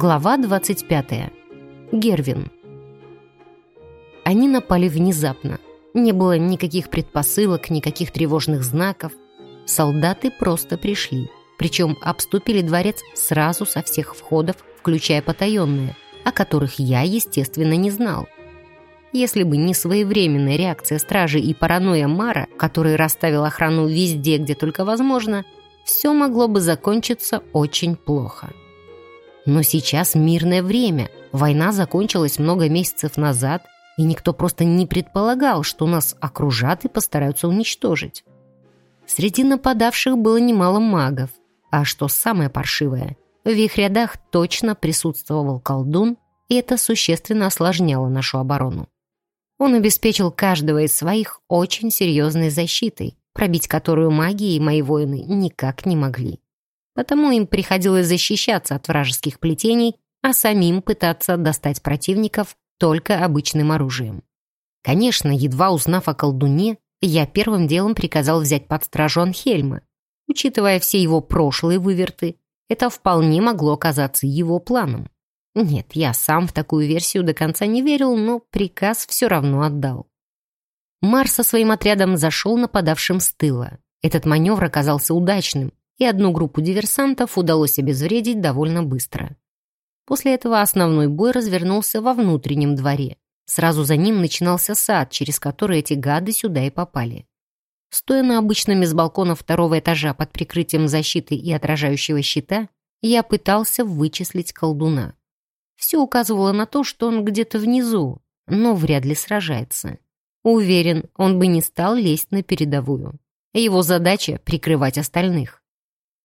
Глава 25. Гервин. Они напали внезапно. Не было никаких предпосылок, никаких тревожных знаков. Солдаты просто пришли. Причем обступили дворец сразу со всех входов, включая потаенные, о которых я, естественно, не знал. Если бы не своевременная реакция стражи и паранойя Мара, который расставил охрану везде, где только возможно, все могло бы закончиться очень плохо. Но сейчас мирное время. Война закончилась много месяцев назад, и никто просто не предполагал, что нас окружат и постараются уничтожить. Среди нападавших было немало магов. А что самое паршивое, в их рядах точно присутствовал колдун, и это существенно осложняло нашу оборону. Он обеспечил каждого из своих очень серьезной защитой, пробить которую маги и мои воины никак не могли потому им приходилось защищаться от вражеских плетений, а самим пытаться достать противников только обычным оружием. Конечно, едва узнав о колдуне, я первым делом приказал взять под стражу Анхельма. Учитывая все его прошлые выверты, это вполне могло оказаться его планом. Нет, я сам в такую версию до конца не верил, но приказ все равно отдал. Марс со своим отрядом зашел нападавшим с тыла. Этот маневр оказался удачным, и одну группу диверсантов удалось обезвредить довольно быстро. После этого основной бой развернулся во внутреннем дворе. Сразу за ним начинался сад, через который эти гады сюда и попали. Стоя на обычном из балкона второго этажа под прикрытием защиты и отражающего щита, я пытался вычислить колдуна. Все указывало на то, что он где-то внизу, но вряд ли сражается. Уверен, он бы не стал лезть на передовую. Его задача — прикрывать остальных.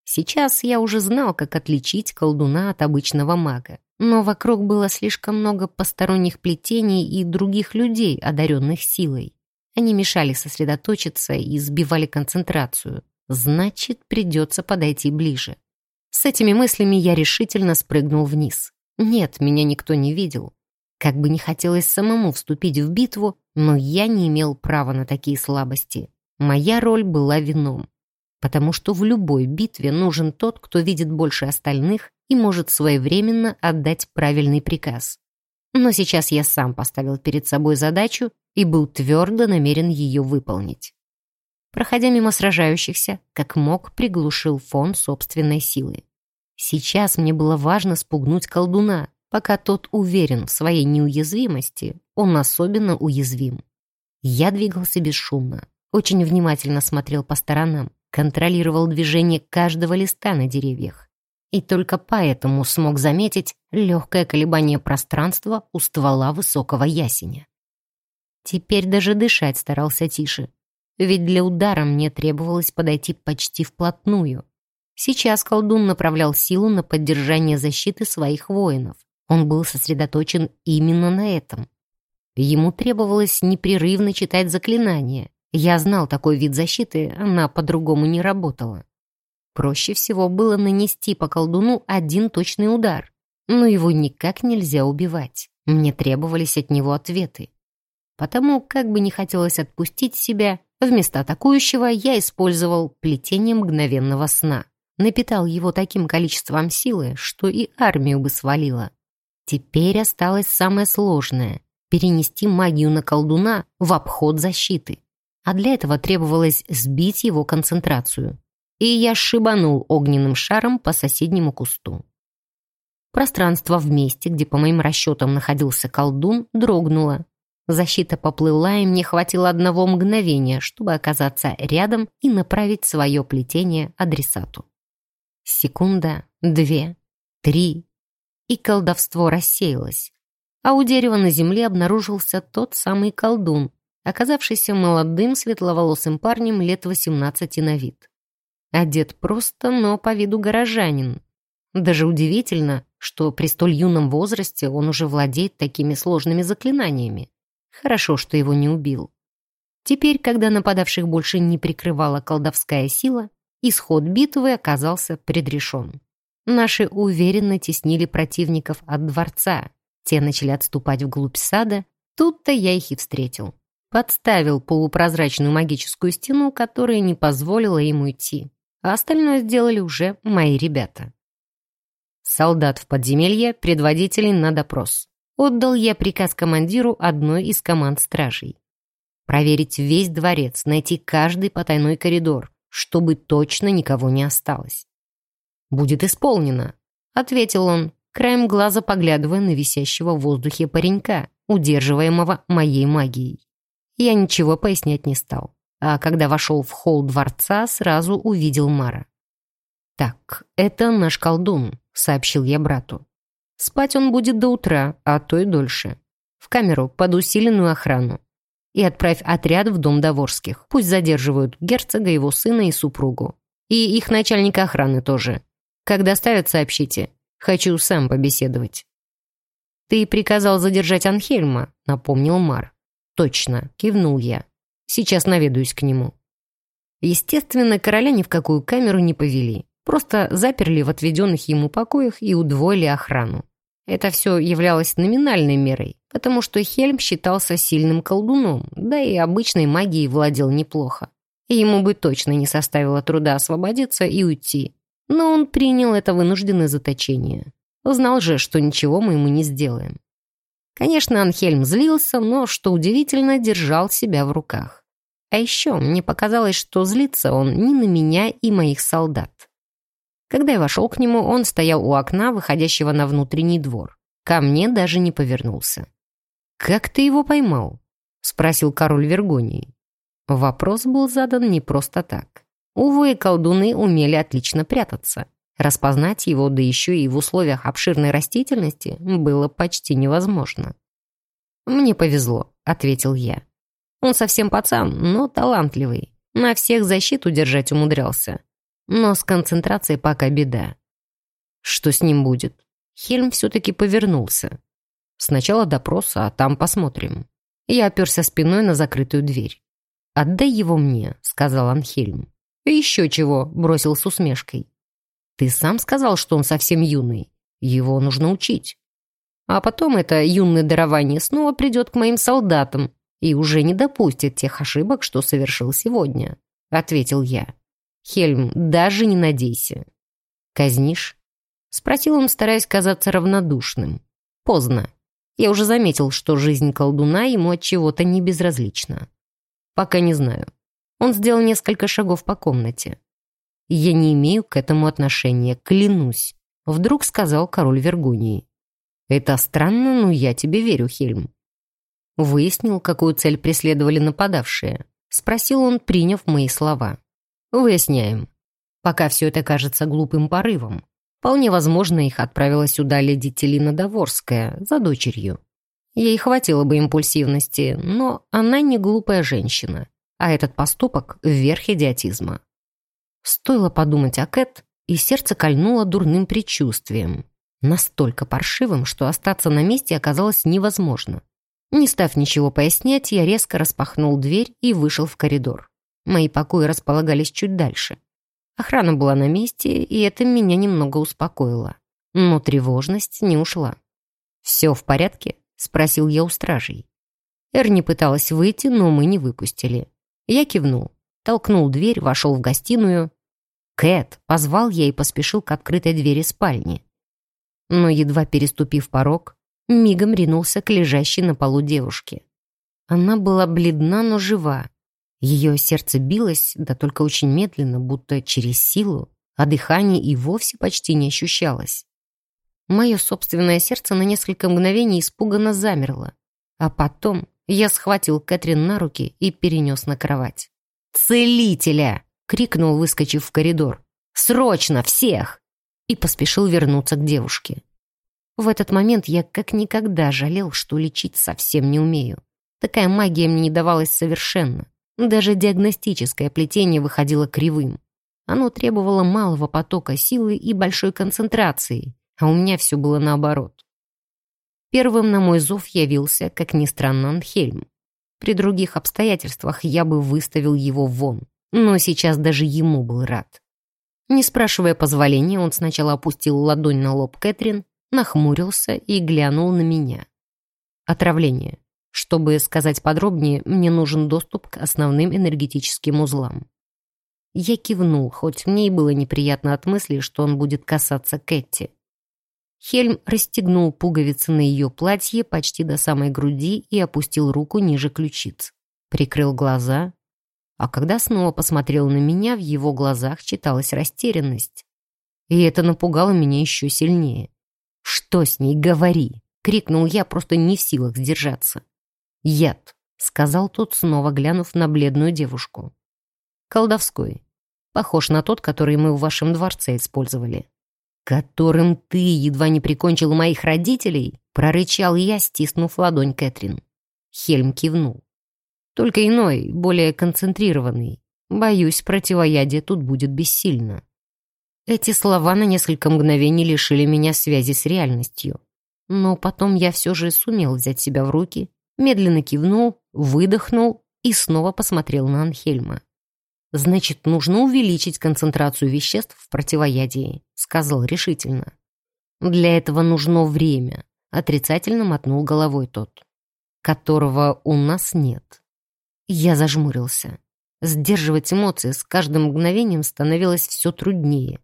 Сейчас я уже знал, как отличить колдуна от обычного мага. Но вокруг было слишком много посторонних плетений и других людей, одаренных силой. Они мешали сосредоточиться и сбивали концентрацию. Значит, придется подойти ближе. С этими мыслями я решительно спрыгнул вниз. Нет, меня никто не видел. Как бы не хотелось самому вступить в битву, но я не имел права на такие слабости. Моя роль была вином потому что в любой битве нужен тот, кто видит больше остальных и может своевременно отдать правильный приказ. Но сейчас я сам поставил перед собой задачу и был твердо намерен ее выполнить. Проходя мимо сражающихся, как мог, приглушил фон собственной силы. Сейчас мне было важно спугнуть колдуна, пока тот уверен в своей неуязвимости, он особенно уязвим. Я двигался бесшумно, очень внимательно смотрел по сторонам, контролировал движение каждого листа на деревьях. И только поэтому смог заметить легкое колебание пространства у ствола высокого ясеня. Теперь даже дышать старался тише, ведь для удара мне требовалось подойти почти вплотную. Сейчас колдун направлял силу на поддержание защиты своих воинов. Он был сосредоточен именно на этом. Ему требовалось непрерывно читать заклинания, я знал такой вид защиты, она по-другому не работала. Проще всего было нанести по колдуну один точный удар, но его никак нельзя убивать. Мне требовались от него ответы. Потому, как бы не хотелось отпустить себя, вместо атакующего я использовал плетение мгновенного сна. Напитал его таким количеством силы, что и армию бы свалило. Теперь осталось самое сложное — перенести магию на колдуна в обход защиты а для этого требовалось сбить его концентрацию. И я шибанул огненным шаром по соседнему кусту. Пространство в месте, где по моим расчетам находился колдун, дрогнуло. Защита поплыла, и мне хватило одного мгновения, чтобы оказаться рядом и направить свое плетение адресату. Секунда, две, три, и колдовство рассеялось. А у дерева на земле обнаружился тот самый колдун, оказавшийся молодым светловолосым парнем лет 18 на вид. Одет просто, но по виду горожанин. Даже удивительно, что при столь юном возрасте он уже владеет такими сложными заклинаниями. Хорошо, что его не убил. Теперь, когда нападавших больше не прикрывала колдовская сила, исход битвы оказался предрешен. Наши уверенно теснили противников от дворца. Те начали отступать вглубь сада, тут-то я их и встретил подставил полупрозрачную магическую стену, которая не позволила ему идти, а остальное сделали уже мои ребята. солдат в подземелье, предводителей на допрос. Отдал я приказ командиру одной из команд стражей. Проверить весь дворец, найти каждый потайной коридор, чтобы точно никого не осталось. «Будет исполнено», — ответил он, краем глаза поглядывая на висящего в воздухе паренька, удерживаемого моей магией. Я ничего пояснять не стал, а когда вошел в холл дворца, сразу увидел Мара. «Так, это наш колдун», — сообщил я брату. «Спать он будет до утра, а то и дольше. В камеру под усиленную охрану. И отправь отряд в дом Доворских. Пусть задерживают герцога, его сына и супругу. И их начальника охраны тоже. Когда доставят, сообщите. Хочу сам побеседовать». «Ты приказал задержать Анхельма», — напомнил Мар. «Точно», — кивнул я. «Сейчас наведаюсь к нему». Естественно, короля ни в какую камеру не повели. Просто заперли в отведенных ему покоях и удвоили охрану. Это все являлось номинальной мерой, потому что Хельм считался сильным колдуном, да и обычной магией владел неплохо. Ему бы точно не составило труда освободиться и уйти. Но он принял это вынужденное заточение. Знал же, что ничего мы ему не сделаем. Конечно, Анхельм злился, но, что удивительно, держал себя в руках. А еще мне показалось, что злится он не на меня и моих солдат. Когда я вошел к нему, он стоял у окна, выходящего на внутренний двор. Ко мне даже не повернулся. «Как ты его поймал?» — спросил король Вергонии. Вопрос был задан не просто так. Увы, колдуны умели отлично прятаться. Распознать его, да еще и в условиях обширной растительности, было почти невозможно. «Мне повезло», — ответил я. «Он совсем пацан, но талантливый. На всех защиту держать умудрялся. Но с концентрацией пока беда. Что с ним будет? Хельм все-таки повернулся. Сначала допрос, а там посмотрим. Я оперся спиной на закрытую дверь. «Отдай его мне», — сказал Анхельм. «Еще чего», — бросил с усмешкой. «Ты сам сказал, что он совсем юный. Его нужно учить. А потом это юное дарование снова придет к моим солдатам и уже не допустит тех ошибок, что совершил сегодня», — ответил я. Хельм, даже не надейся. Казнишь? Спросил он, стараясь казаться равнодушным. Поздно. Я уже заметил, что жизнь колдуна ему от чего-то не безразлична. Пока не знаю. Он сделал несколько шагов по комнате. Я не имею к этому отношения, клянусь. Вдруг сказал король Вергунии. Это странно, но я тебе верю, Хельм. Выяснил, какую цель преследовали нападавшие. Спросил он, приняв мои слова. Выясняем. Пока все это кажется глупым порывом. Вполне возможно, их отправила сюда леди Телина Доворская за дочерью. Ей хватило бы импульсивности, но она не глупая женщина, а этот поступок — верх идиотизма. Стоило подумать о Кэт, и сердце кольнуло дурным предчувствием. Настолько паршивым, что остаться на месте оказалось невозможно. Не став ничего пояснять, я резко распахнул дверь и вышел в коридор. Мои покои располагались чуть дальше. Охрана была на месте, и это меня немного успокоило. Но тревожность не ушла. «Все в порядке?» — спросил я у стражей. Эрни пыталась выйти, но мы не выпустили. Я кивнул, толкнул дверь, вошел в гостиную. «Кэт!» — позвал я и поспешил к открытой двери спальни. Но, едва переступив порог, мигом ринулся к лежащей на полу девушке. Она была бледна, но жива. Ее сердце билось, да только очень медленно, будто через силу, а дыхание и вовсе почти не ощущалось. Мое собственное сердце на несколько мгновений испуганно замерло, а потом я схватил Кэтрин на руки и перенес на кровать. «Целителя!» — крикнул, выскочив в коридор. «Срочно! Всех!» и поспешил вернуться к девушке. В этот момент я как никогда жалел, что лечить совсем не умею. Такая магия мне не давалась совершенно. Даже диагностическое плетение выходило кривым. Оно требовало малого потока силы и большой концентрации, а у меня все было наоборот. Первым на мой зов явился, как ни странно, Анхельм. При других обстоятельствах я бы выставил его вон, но сейчас даже ему был рад. Не спрашивая позволения, он сначала опустил ладонь на лоб Кэтрин, нахмурился и глянул на меня. Отравление. Чтобы сказать подробнее, мне нужен доступ к основным энергетическим узлам. Я кивнул, хоть мне и было неприятно от мысли, что он будет касаться Кэти. Хельм расстегнул пуговицы на ее платье почти до самой груди и опустил руку ниже ключиц. Прикрыл глаза, а когда снова посмотрел на меня, в его глазах читалась растерянность. И это напугало меня еще сильнее. «Что с ней? Говори!» — крикнул я, просто не в силах сдержаться. «Яд», — сказал тот, снова глянув на бледную девушку. «Колдовской. Похож на тот, который мы в вашем дворце использовали». «Которым ты едва не прикончил моих родителей?» — прорычал я, стиснув ладонь Кэтрин. Хельм кивнул. «Только иной, более концентрированный. Боюсь, противоядие тут будет бессильно». Эти слова на несколько мгновений лишили меня связи с реальностью. Но потом я все же сумел взять себя в руки, медленно кивнул, выдохнул и снова посмотрел на Анхельма. «Значит, нужно увеличить концентрацию веществ в противоядии», — сказал решительно. «Для этого нужно время», — отрицательно мотнул головой тот, «которого у нас нет». Я зажмурился. Сдерживать эмоции с каждым мгновением становилось все труднее.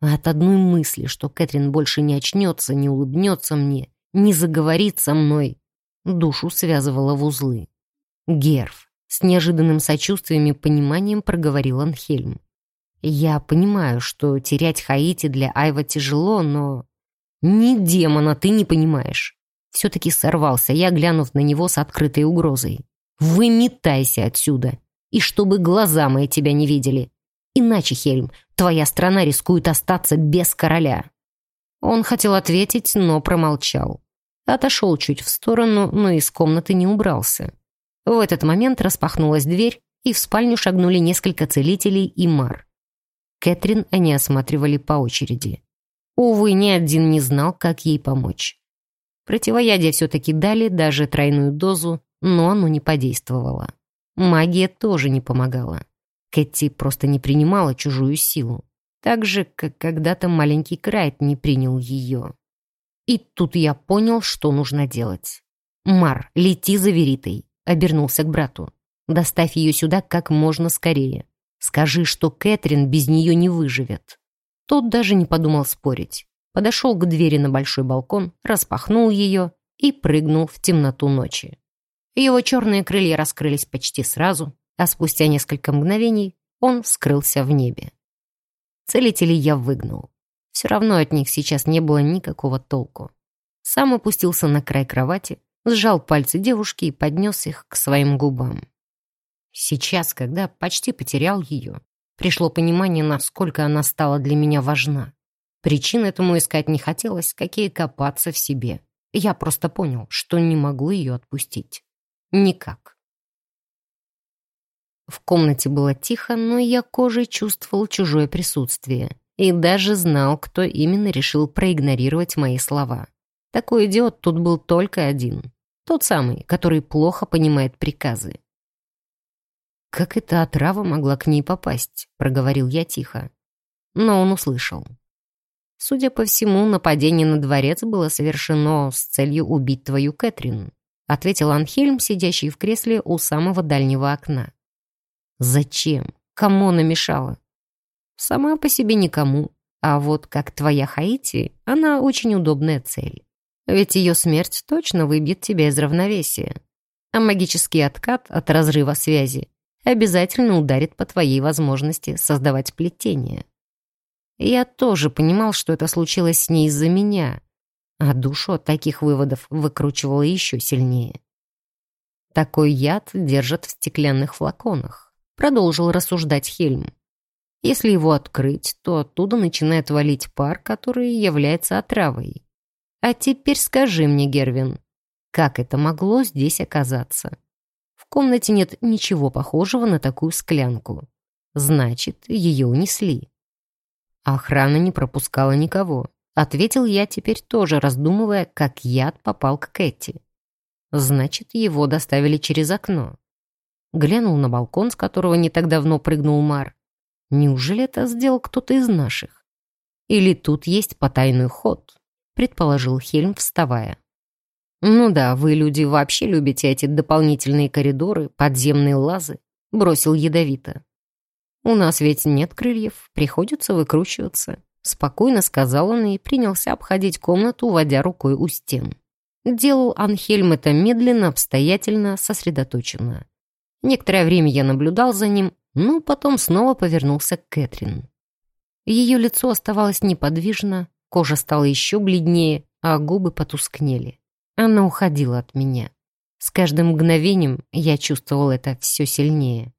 А от одной мысли, что Кэтрин больше не очнется, не улыбнется мне, не заговорит со мной, душу связывала в узлы. Герв. С неожиданным сочувствием и пониманием проговорил Анхельм. «Я понимаю, что терять Хаити для Айва тяжело, но...» «Ни демона ты не понимаешь!» Все-таки сорвался я, глянув на него с открытой угрозой. «Выметайся отсюда! И чтобы глаза мои тебя не видели! Иначе, Хельм, твоя страна рискует остаться без короля». Он хотел ответить, но промолчал. Отошел чуть в сторону, но из комнаты не убрался. В этот момент распахнулась дверь, и в спальню шагнули несколько целителей и мар. Кэтрин они осматривали по очереди. Увы, ни один не знал, как ей помочь. Противоядие все-таки дали, даже тройную дозу, но оно не подействовало. Магия тоже не помогала. Кэти просто не принимала чужую силу. Так же, как когда-то маленький Крайт не принял ее. И тут я понял, что нужно делать. «Мар, лети за Веритой», — обернулся к брату. «Доставь ее сюда как можно скорее. Скажи, что Кэтрин без нее не выживет». Тот даже не подумал спорить. Подошел к двери на большой балкон, распахнул ее и прыгнул в темноту ночи. Его черные крылья раскрылись почти сразу, а спустя несколько мгновений он скрылся в небе. Целителей я выгнал. Все равно от них сейчас не было никакого толку. Сам опустился на край кровати, сжал пальцы девушки и поднес их к своим губам. Сейчас, когда почти потерял ее, пришло понимание, насколько она стала для меня важна. Причин этому искать не хотелось, какие копаться в себе. Я просто понял, что не могу ее отпустить. Никак. В комнате было тихо, но я кожей чувствовал чужое присутствие и даже знал, кто именно решил проигнорировать мои слова. Такой идиот тут был только один. Тот самый, который плохо понимает приказы. «Как эта отрава могла к ней попасть?» — проговорил я тихо. Но он услышал. Судя по всему, нападение на дворец было совершено с целью убить твою Кэтрин, ответил Анхельм, сидящий в кресле у самого дальнего окна. Зачем? Кому она мешала? Сама по себе никому. А вот как твоя Хаити, она очень удобная цель. Ведь ее смерть точно выбьет тебя из равновесия. А магический откат от разрыва связи обязательно ударит по твоей возможности создавать плетение. Я тоже понимал, что это случилось с ней из-за меня, а душу от таких выводов выкручивало еще сильнее. Такой яд держат в стеклянных флаконах продолжил рассуждать Хельм. Если его открыть, то оттуда начинает валить пар, который является отравой. А теперь скажи мне, Гервин, как это могло здесь оказаться? В комнате нет ничего похожего на такую склянку. Значит, ее унесли. Охрана не пропускала никого. Ответил я теперь тоже, раздумывая, как яд попал к Кэти. Значит, его доставили через окно. Глянул на балкон, с которого не так давно прыгнул Мар. Неужели это сделал кто-то из наших? Или тут есть потайный ход? Предположил Хельм, вставая. «Ну да, вы, люди, вообще любите эти дополнительные коридоры, подземные лазы», — бросил ядовито. «У нас ведь нет крыльев, приходится выкручиваться. Спокойно сказал он и принялся обходить комнату, водя рукой у стен. Делал Анхельм это медленно, обстоятельно, сосредоточенно. Некоторое время я наблюдал за ним, но потом снова повернулся к Кэтрин. Ее лицо оставалось неподвижно, кожа стала еще бледнее, а губы потускнели. Она уходила от меня. С каждым мгновением я чувствовал это все сильнее.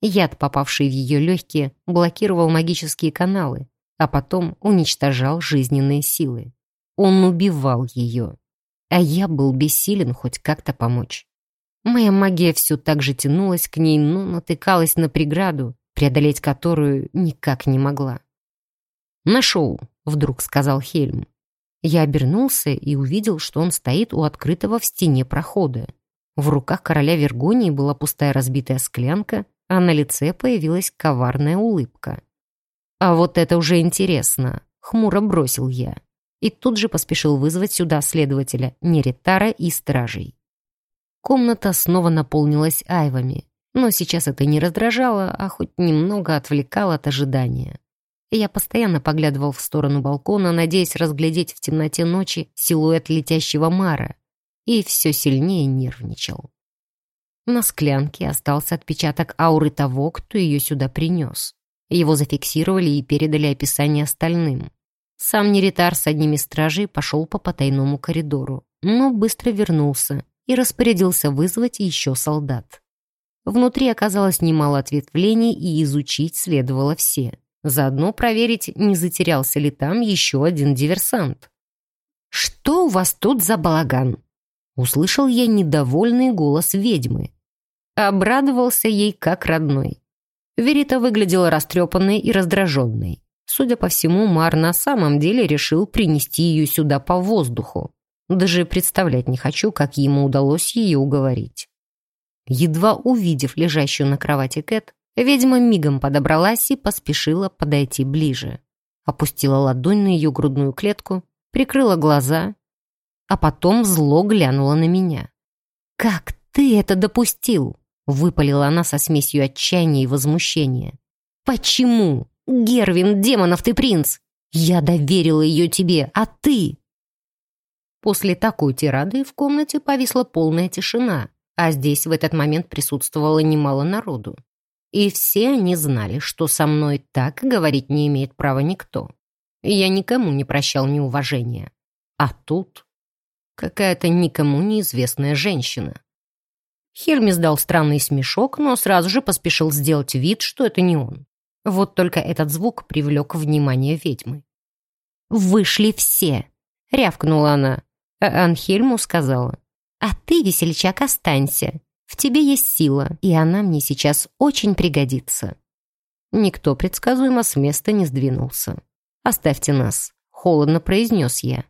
Яд, попавший в ее легкие, блокировал магические каналы, а потом уничтожал жизненные силы. Он убивал ее. А я был бессилен хоть как-то помочь. Моя магия все так же тянулась к ней, но натыкалась на преграду, преодолеть которую никак не могла. «Нашел», — вдруг сказал Хельм. Я обернулся и увидел, что он стоит у открытого в стене прохода. В руках короля Вергонии была пустая разбитая склянка, а на лице появилась коварная улыбка. «А вот это уже интересно», — хмуро бросил я. И тут же поспешил вызвать сюда следователя, Неритара и стражей. Комната снова наполнилась айвами, но сейчас это не раздражало, а хоть немного отвлекало от ожидания. Я постоянно поглядывал в сторону балкона, надеясь разглядеть в темноте ночи силуэт летящего Мара, и все сильнее нервничал. На склянке остался отпечаток ауры того, кто ее сюда принес. Его зафиксировали и передали описание остальным. Сам Неритар с одними стражей пошел по потайному коридору, но быстро вернулся и распорядился вызвать еще солдат. Внутри оказалось немало ответвлений, и изучить следовало все. Заодно проверить, не затерялся ли там еще один диверсант. «Что у вас тут за балаган?» Услышал я недовольный голос ведьмы. Обрадовался ей как родной. Верита выглядела растрепанной и раздраженной. Судя по всему, Мар на самом деле решил принести ее сюда по воздуху. Даже представлять не хочу, как ему удалось ее уговорить. Едва увидев лежащую на кровати Кэт, ведьма мигом подобралась и поспешила подойти ближе. Опустила ладонь на ее грудную клетку, прикрыла глаза, а потом зло глянула на меня. «Как ты это допустил?» Выпалила она со смесью отчаяния и возмущения. «Почему? Гервин, демонов ты принц! Я доверила ее тебе, а ты...» После такой тирады в комнате повисла полная тишина, а здесь в этот момент присутствовало немало народу. И все они знали, что со мной так говорить не имеет права никто. Я никому не прощал неуважения. А тут какая-то никому неизвестная женщина. Хельми сдал странный смешок, но сразу же поспешил сделать вид, что это не он. Вот только этот звук привлек внимание ведьмы. «Вышли все!» — рявкнула она. А Анхельму сказала. «А ты, весельчак, останься. В тебе есть сила, и она мне сейчас очень пригодится». Никто предсказуемо с места не сдвинулся. «Оставьте нас», — холодно произнес я.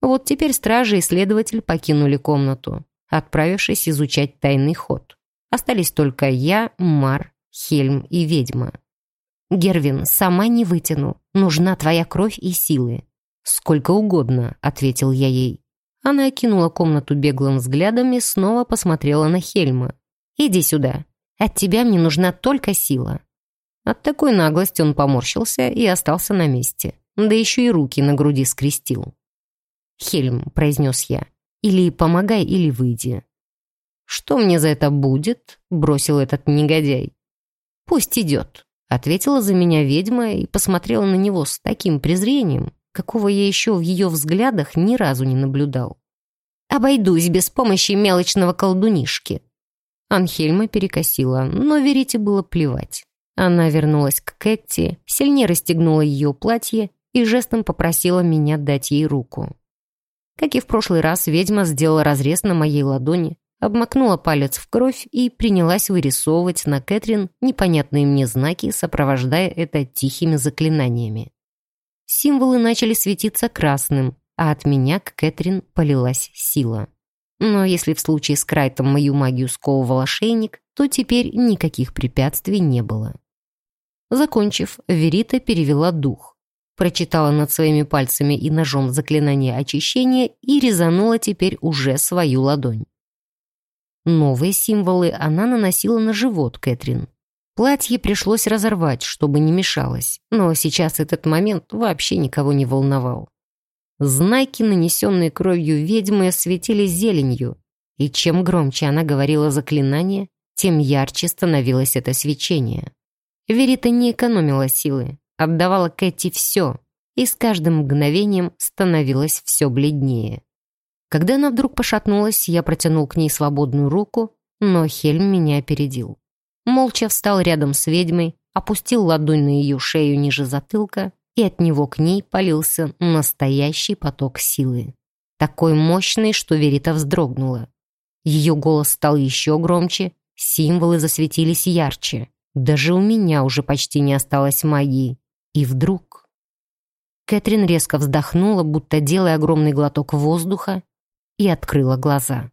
Вот теперь стражи и следователь покинули комнату отправившись изучать тайный ход. Остались только я, Мар, Хельм и ведьма. «Гервин, сама не вытяну. Нужна твоя кровь и силы». «Сколько угодно», — ответил я ей. Она окинула комнату беглым взглядом и снова посмотрела на Хельма. «Иди сюда. От тебя мне нужна только сила». От такой наглости он поморщился и остался на месте. Да еще и руки на груди скрестил. «Хельм», — произнес я, или помогай, или выйди». «Что мне за это будет?» — бросил этот негодяй. «Пусть идет», — ответила за меня ведьма и посмотрела на него с таким презрением, какого я еще в ее взглядах ни разу не наблюдал. «Обойдусь без помощи мелочного колдунишки». Анхельма перекосила, но Верите было плевать. Она вернулась к Кэтти, сильнее расстегнула ее платье и жестом попросила меня дать ей руку. Как и в прошлый раз, ведьма сделала разрез на моей ладони, обмакнула палец в кровь и принялась вырисовывать на Кэтрин непонятные мне знаки, сопровождая это тихими заклинаниями. Символы начали светиться красным, а от меня к Кэтрин полилась сила. Но если в случае с Крайтом мою магию сковывал ошейник, то теперь никаких препятствий не было. Закончив, Верита перевела дух прочитала над своими пальцами и ножом заклинание очищения и резанула теперь уже свою ладонь. Новые символы она наносила на живот Кэтрин. Платье пришлось разорвать, чтобы не мешалось, но сейчас этот момент вообще никого не волновал. Знайки, нанесенные кровью ведьмы, осветились зеленью, и чем громче она говорила заклинание, тем ярче становилось это свечение. Верита не экономила силы, отдавала Кэти все, и с каждым мгновением становилась все бледнее. Когда она вдруг пошатнулась, я протянул к ней свободную руку, но Хельм меня опередил. Молча встал рядом с ведьмой, опустил ладонь на ее шею ниже затылка, и от него к ней полился настоящий поток силы. Такой мощный, что Верита вздрогнула. Ее голос стал еще громче, символы засветились ярче. Даже у меня уже почти не осталось магии. И вдруг... Кэтрин резко вздохнула, будто делая огромный глоток воздуха, и открыла глаза.